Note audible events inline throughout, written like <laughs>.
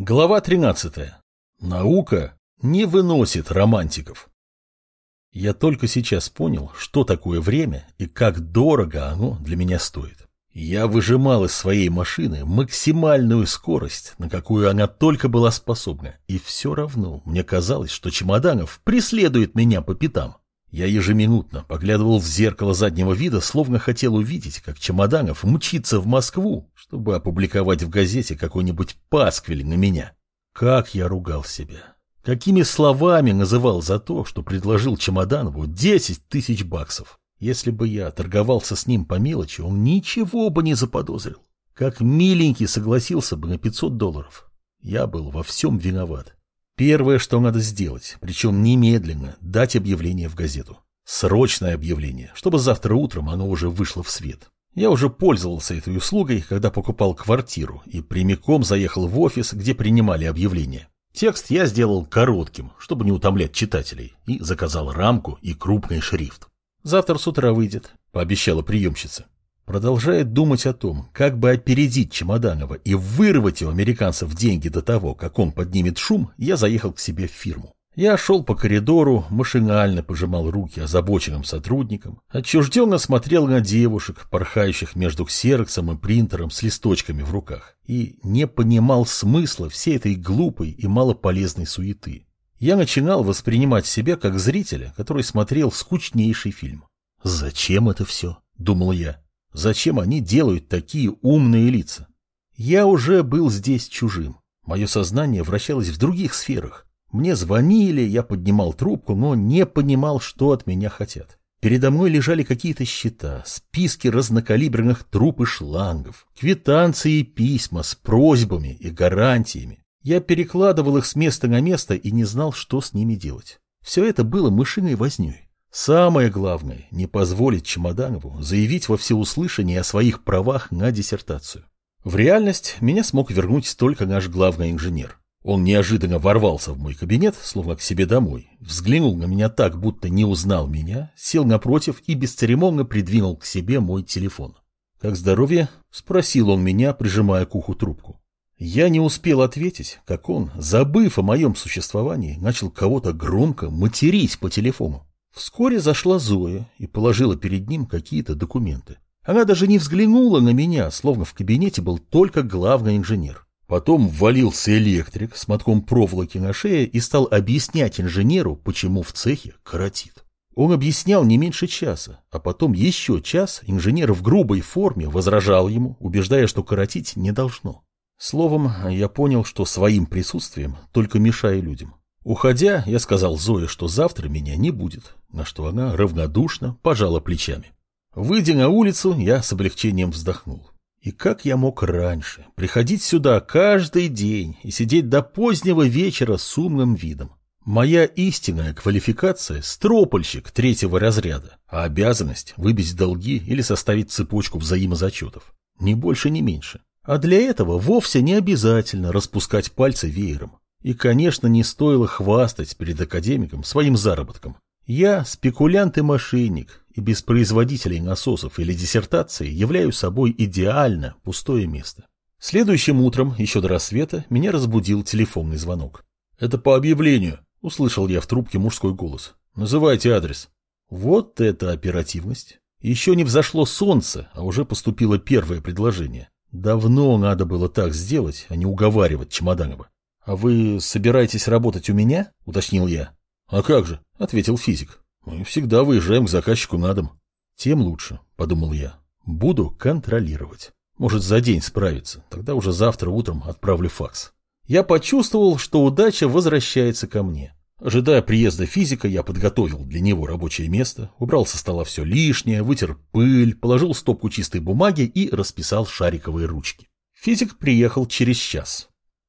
Глава 13. Наука не выносит романтиков. Я только сейчас понял, что такое время и как дорого оно для меня стоит. Я выжимал из своей машины максимальную скорость, на какую она только была способна, и все равно мне казалось, что Чемоданов преследует меня по пятам. Я ежеминутно поглядывал в зеркало заднего вида, словно хотел увидеть, как Чемоданов мчится в Москву, чтобы опубликовать в газете какой-нибудь пасквиль на меня. Как я ругал себя. Какими словами называл за то, что предложил Чемоданову 10 тысяч баксов. Если бы я торговался с ним по мелочи, он ничего бы не заподозрил. Как миленький согласился бы на 500 долларов. Я был во всем виноват. Первое, что надо сделать, причем немедленно, дать объявление в газету. Срочное объявление, чтобы завтра утром оно уже вышло в свет. Я уже пользовался этой услугой, когда покупал квартиру и прямиком заехал в офис, где принимали объявление. Текст я сделал коротким, чтобы не утомлять читателей, и заказал рамку и крупный шрифт. «Завтра с утра выйдет», — пообещала приемщица. Продолжая думать о том, как бы опередить Чемоданова и вырвать у американцев деньги до того, как он поднимет шум, я заехал к себе в фирму. Я шел по коридору, машинально пожимал руки озабоченным сотрудникам, отчужденно смотрел на девушек, порхающих между ксероксом и принтером с листочками в руках, и не понимал смысла всей этой глупой и малополезной суеты. Я начинал воспринимать себя как зрителя, который смотрел скучнейший фильм. «Зачем это все?» – думал я. Зачем они делают такие умные лица? Я уже был здесь чужим. Мое сознание вращалось в других сферах. Мне звонили, я поднимал трубку, но не понимал, что от меня хотят. Передо мной лежали какие-то счета, списки разнокалиберных труб и шлангов, квитанции и письма с просьбами и гарантиями. Я перекладывал их с места на место и не знал, что с ними делать. Все это было мышиной вознёй. Самое главное – не позволить Чемоданову заявить во всеуслышание о своих правах на диссертацию. В реальность меня смог вернуть только наш главный инженер. Он неожиданно ворвался в мой кабинет, словно к себе домой, взглянул на меня так, будто не узнал меня, сел напротив и бесцеремонно придвинул к себе мой телефон. «Как здоровье?» – спросил он меня, прижимая к уху трубку. Я не успел ответить, как он, забыв о моем существовании, начал кого-то громко материть по телефону. Вскоре зашла Зоя и положила перед ним какие-то документы. Она даже не взглянула на меня, словно в кабинете был только главный инженер. Потом ввалился электрик с мотком проволоки на шее и стал объяснять инженеру, почему в цехе коротит. Он объяснял не меньше часа, а потом еще час инженер в грубой форме возражал ему, убеждая, что коротить не должно. Словом, я понял, что своим присутствием только мешаю людям. Уходя, я сказал Зое, что завтра меня не будет, на что она равнодушно пожала плечами. Выйдя на улицу, я с облегчением вздохнул. И как я мог раньше приходить сюда каждый день и сидеть до позднего вечера с умным видом? Моя истинная квалификация – стропольщик третьего разряда, а обязанность – выбить долги или составить цепочку взаимозачетов. Ни больше, ни меньше. А для этого вовсе не обязательно распускать пальцы веером. И, конечно, не стоило хвастать перед академиком своим заработком. Я спекулянт и мошенник, и без производителей насосов или диссертации являю собой идеально пустое место. Следующим утром, еще до рассвета, меня разбудил телефонный звонок. «Это по объявлению», — услышал я в трубке мужской голос. «Называйте адрес». Вот это оперативность. Еще не взошло солнце, а уже поступило первое предложение. Давно надо было так сделать, а не уговаривать Чемоданова. «А вы собираетесь работать у меня?» – уточнил я. «А как же?» – ответил физик. «Мы всегда выезжаем к заказчику на дом». «Тем лучше», – подумал я. «Буду контролировать. Может, за день справиться. Тогда уже завтра утром отправлю факс». Я почувствовал, что удача возвращается ко мне. Ожидая приезда физика, я подготовил для него рабочее место, убрал со стола все лишнее, вытер пыль, положил стопку чистой бумаги и расписал шариковые ручки. Физик приехал через час.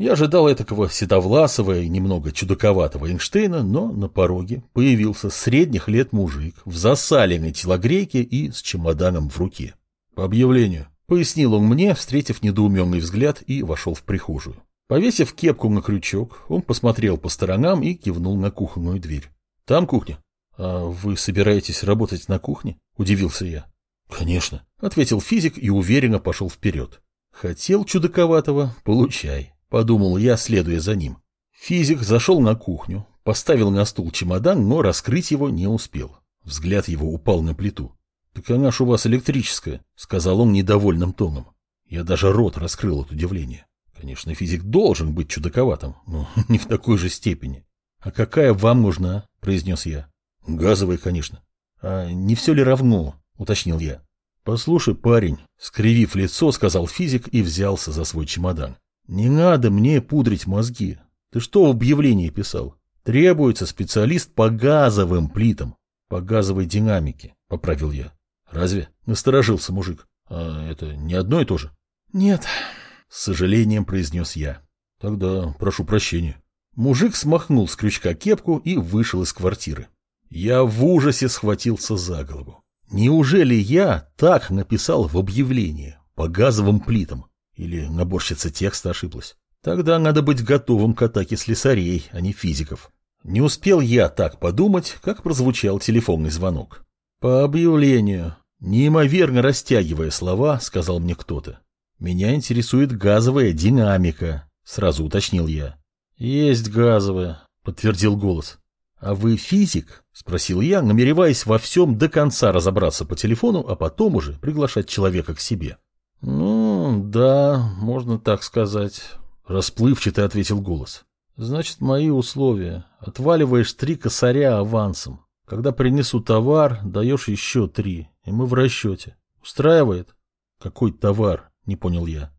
Я ожидал этакого седовласого и немного чудаковатого Эйнштейна, но на пороге появился средних лет мужик в засаленной телогрейке и с чемоданом в руке. По объявлению. Пояснил он мне, встретив недоуменный взгляд, и вошел в прихожую. Повесив кепку на крючок, он посмотрел по сторонам и кивнул на кухонную дверь. «Там кухня?» «А вы собираетесь работать на кухне?» – удивился я. «Конечно», – ответил физик и уверенно пошел вперед. «Хотел чудаковатого – получай». Подумал я, следуя за ним. Физик зашел на кухню, поставил на стул чемодан, но раскрыть его не успел. Взгляд его упал на плиту. «Так она ж у вас электрическая», — сказал он недовольным тоном. Я даже рот раскрыл от удивления. Конечно, физик должен быть чудаковатым, но <laughs> не в такой же степени. «А какая вам нужна?» — произнес я. «Газовая, конечно». «А не все ли равно?» — уточнил я. «Послушай, парень», — скривив лицо, сказал физик и взялся за свой чемодан. «Не надо мне пудрить мозги. Ты что в объявлении писал? Требуется специалист по газовым плитам, по газовой динамике», — поправил я. «Разве?» — насторожился мужик. «А это не одно и то же?» «Нет», — с сожалением произнес я. «Тогда прошу прощения». Мужик смахнул с крючка кепку и вышел из квартиры. Я в ужасе схватился за голову. Неужели я так написал в объявлении по газовым плитам? Или наборщица текста ошиблась? Тогда надо быть готовым к атаке слесарей, а не физиков. Не успел я так подумать, как прозвучал телефонный звонок. По объявлению, неимоверно растягивая слова, сказал мне кто-то. Меня интересует газовая динамика, сразу уточнил я. Есть газовая, подтвердил голос. «А вы физик?» – спросил я, намереваясь во всем до конца разобраться по телефону, а потом уже приглашать человека к себе. «Ну, да, можно так сказать», – расплывчато ответил голос. «Значит, мои условия. Отваливаешь три косаря авансом. Когда принесу товар, даешь еще три, и мы в расчете. Устраивает?» «Какой товар?» – не понял я.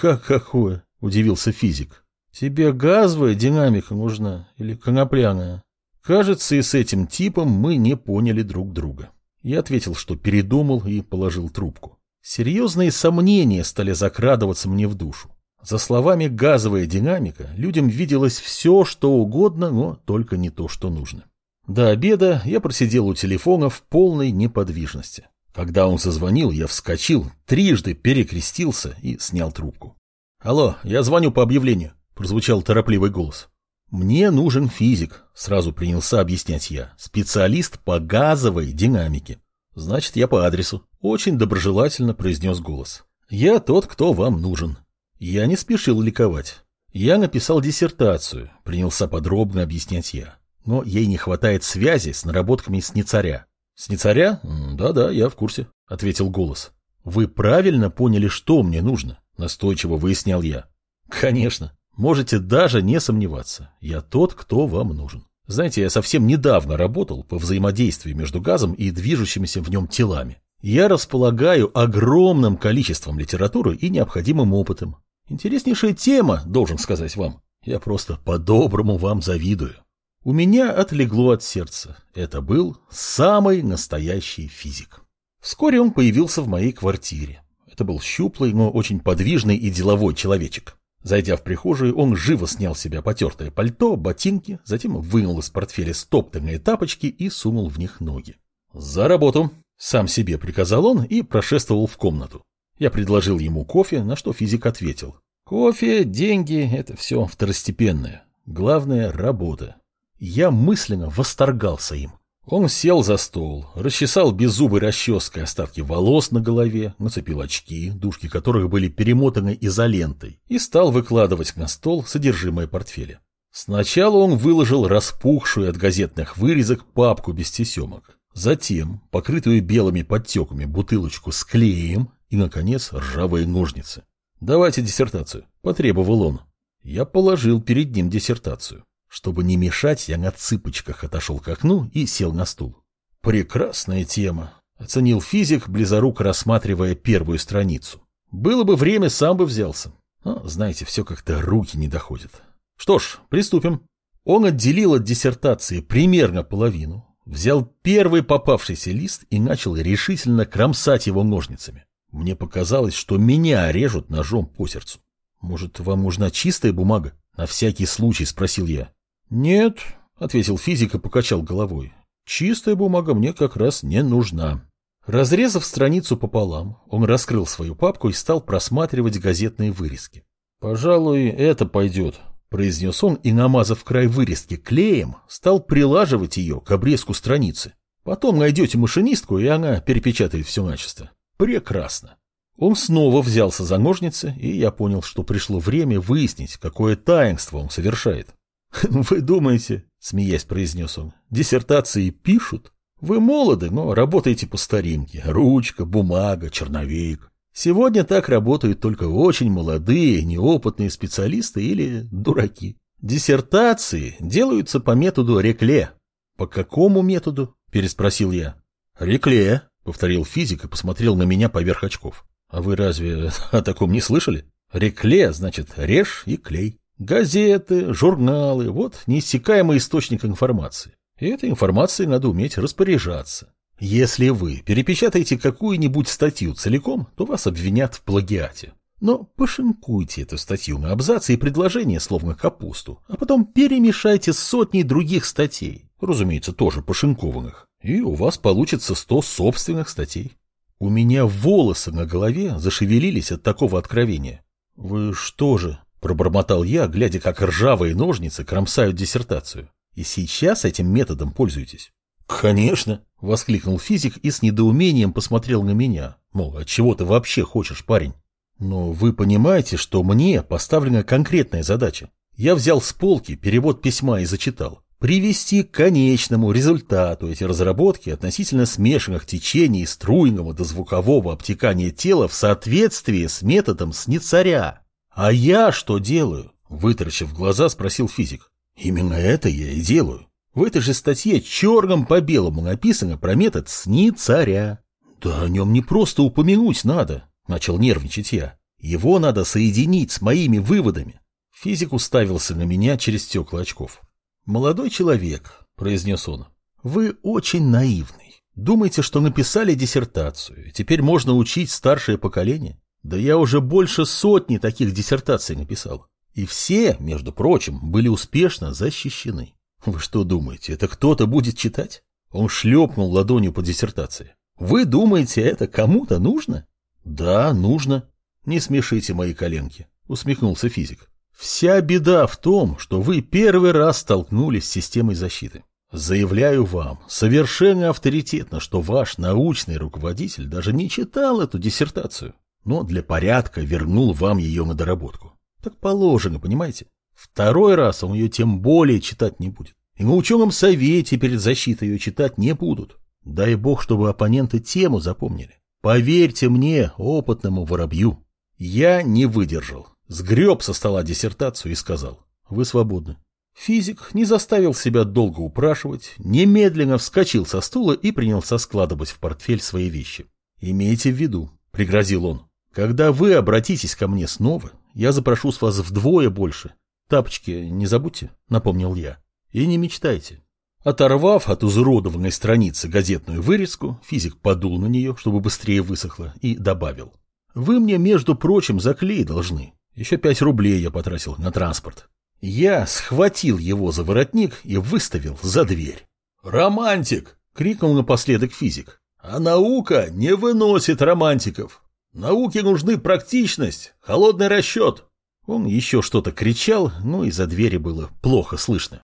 «Как какое?» – удивился физик. «Тебе газовая динамика нужна или конопляная?» Кажется, и с этим типом мы не поняли друг друга. Я ответил, что передумал и положил трубку. Серьезные сомнения стали закрадываться мне в душу. За словами «газовая динамика» людям виделось все, что угодно, но только не то, что нужно. До обеда я просидел у телефона в полной неподвижности. Когда он зазвонил, я вскочил, трижды перекрестился и снял трубку. «Алло, я звоню по объявлению», — прозвучал торопливый голос. «Мне нужен физик», — сразу принялся объяснять я, «специалист по газовой динамике». «Значит, я по адресу», — очень доброжелательно произнес голос. «Я тот, кто вам нужен». Я не спешил ликовать. Я написал диссертацию, принялся подробно объяснять я. Но ей не хватает связи с наработками Сницаря. «Сницаря? Да-да, я в курсе», — ответил голос. «Вы правильно поняли, что мне нужно?» — настойчиво выяснял я. «Конечно. Можете даже не сомневаться, я тот, кто вам нужен. Знаете, я совсем недавно работал по взаимодействию между газом и движущимися в нем телами. Я располагаю огромным количеством литературы и необходимым опытом. Интереснейшая тема, должен сказать вам. Я просто по-доброму вам завидую. У меня отлегло от сердца. Это был самый настоящий физик. Вскоре он появился в моей квартире. Это был щуплый, но очень подвижный и деловой человечек. Зайдя в прихожую, он живо снял с себя потертое пальто, ботинки, затем вынул из портфеля стоптанные тапочки и сунул в них ноги. «За работу!» — сам себе приказал он и прошествовал в комнату. Я предложил ему кофе, на что физик ответил. «Кофе, деньги — это все второстепенное. Главное — работа». Я мысленно восторгался им. Он сел за стол, расчесал беззубой расческой остатки волос на голове, нацепил очки, дужки которых были перемотаны изолентой, и стал выкладывать на стол содержимое портфеля. Сначала он выложил распухшую от газетных вырезок папку без тесемок, затем покрытую белыми подтеками бутылочку с клеем и, наконец, ржавые ножницы. «Давайте диссертацию», — потребовал он. Я положил перед ним диссертацию. Чтобы не мешать, я на цыпочках отошел к окну и сел на стул. Прекрасная тема, оценил физик, близоруко рассматривая первую страницу. Было бы время, сам бы взялся. Но, знаете, все как-то руки не доходят. Что ж, приступим. Он отделил от диссертации примерно половину, взял первый попавшийся лист и начал решительно кромсать его ножницами. Мне показалось, что меня режут ножом по сердцу. «Может, вам нужна чистая бумага?» На всякий случай спросил я. «Нет», — ответил физик и покачал головой. «Чистая бумага мне как раз не нужна». Разрезав страницу пополам, он раскрыл свою папку и стал просматривать газетные вырезки. «Пожалуй, это пойдет», — произнес он и, намазав край вырезки клеем, стал прилаживать ее к обрезку страницы. «Потом найдете машинистку, и она перепечатает все начисто. Прекрасно». Он снова взялся за ножницы, и я понял, что пришло время выяснить, какое таинство он совершает. <laughs> «Вы думаете, — смеясь произнес он, — диссертации пишут? Вы молоды, но работаете по старинке. Ручка, бумага, черновик. Сегодня так работают только очень молодые, неопытные специалисты или дураки. Диссертации делаются по методу Рекле. По какому методу? Переспросил я. Рекле, повторил физик и посмотрел на меня поверх очков. А вы разве <laughs> о таком не слышали? Рекле значит режь и клей. Газеты, журналы, вот неиссякаемый источник информации. И этой информацией надо уметь распоряжаться. Если вы перепечатаете какую-нибудь статью целиком, то вас обвинят в плагиате. Но пошинкуйте эту статью на абзацы и предложения, словно капусту, а потом перемешайте с сотней других статей, разумеется, тоже пошинкованных, и у вас получится сто собственных статей. У меня волосы на голове зашевелились от такого откровения. «Вы что же?» – пробормотал я, глядя, как ржавые ножницы кромсают диссертацию. «И сейчас этим методом пользуетесь?» «Конечно!» – воскликнул физик и с недоумением посмотрел на меня. Мол, от чего ты вообще хочешь, парень? Но вы понимаете, что мне поставлена конкретная задача. Я взял с полки перевод письма и зачитал. Привести к конечному результату эти разработки относительно смешанных течений струйного до звукового обтекания тела в соответствии с методом Сницаря. А я что делаю? Вытаращив глаза, спросил физик. Именно это я и делаю. В этой же статье черным по белому написано про метод Сницаря. Да о нем не просто упомянуть надо, Начал нервничать я. Его надо соединить с моими выводами. Физик уставился на меня через стекла очков. «Молодой человек», — произнес он, — «вы очень наивный. Думаете, что написали диссертацию, и теперь можно учить старшее поколение? Да я уже больше сотни таких диссертаций написал. И все, между прочим, были успешно защищены. Вы что думаете, это кто-то будет читать? Он шлепнул ладонью по диссертации. Вы думаете, это кому-то нужно? Да, нужно. Не смешите мои коленки, усмехнулся физик. Вся беда в том, что вы первый раз столкнулись с системой защиты. Заявляю вам совершенно авторитетно, что ваш научный руководитель даже не читал эту диссертацию, но для порядка вернул вам ее на доработку. Так положено, понимаете? Второй раз он ее тем более читать не будет. И на ученом совете перед защитой ее читать не будут. Дай бог, чтобы оппоненты тему запомнили. Поверьте мне, опытному воробью. Я не выдержал. Сгреб со стола диссертацию и сказал. Вы свободны. Физик не заставил себя долго упрашивать, немедленно вскочил со стула и принялся складывать в портфель свои вещи. «Имейте в виду», — пригрозил он, — «когда вы обратитесь ко мне снова, я запрошу с вас вдвое больше. Тапочки не забудьте», — напомнил я. «И не мечтайте. Оторвав от изуродованной страницы газетную вырезку, физик подул на нее, чтобы быстрее высохло, и добавил. «Вы мне, между прочим, за клей должны. Еще пять рублей я потратил на транспорт». Я схватил его за воротник и выставил за дверь. «Романтик!» — крикнул напоследок физик. «А наука не выносит романтиков. Науке нужны практичность, холодный расчет». Он еще что-то кричал, но из-за двери было плохо слышно.